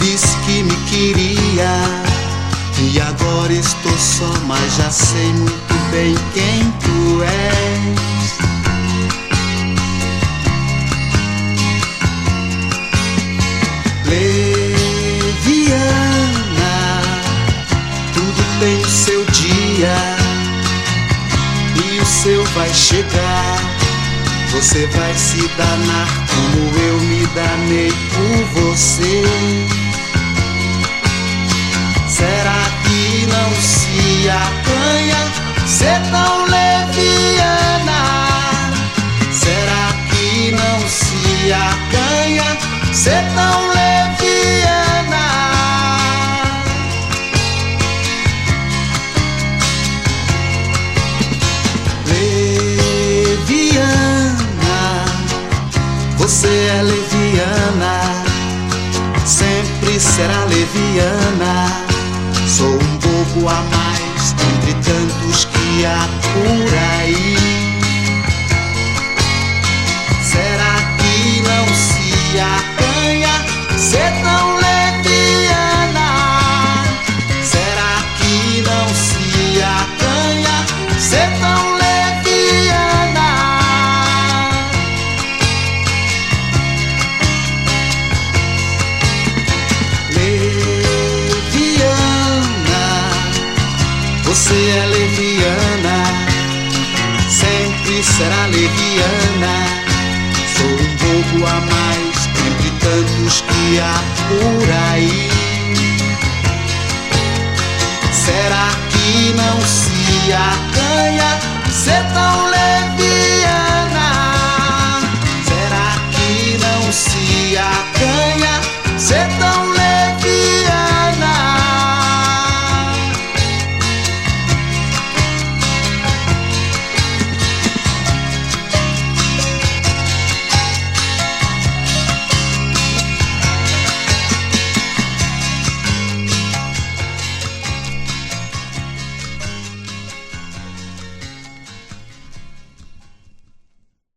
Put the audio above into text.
Disse que me queria e agora estou só, mas já sei muito bem quem tu és. Leviana, tudo tem o seu dia e o seu vai chegar. Você vai se danar como eu me danei por você. Se acanha ser tão leviana? Será que não se acanha ser tão leviana? Leviana, você é leviana, sempre será leviana. Sou um pouco a mais entre tantos que há por aí. Você é leviana, sempre será leviana. Sou um pouco a mais entre tantos que há por aí. Será que não se acanha ser tão leviana?